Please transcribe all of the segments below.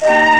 Thank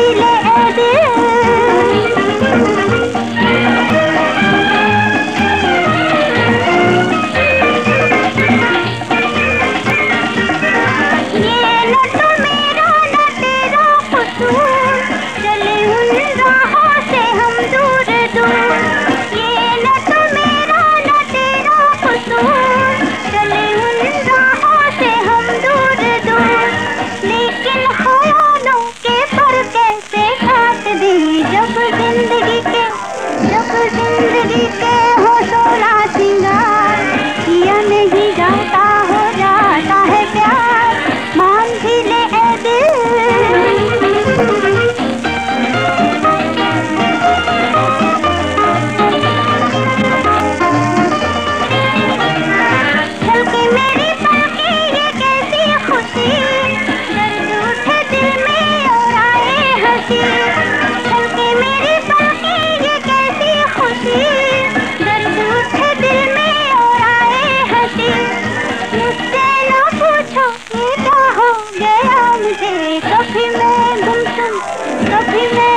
கையில அது कभी मैं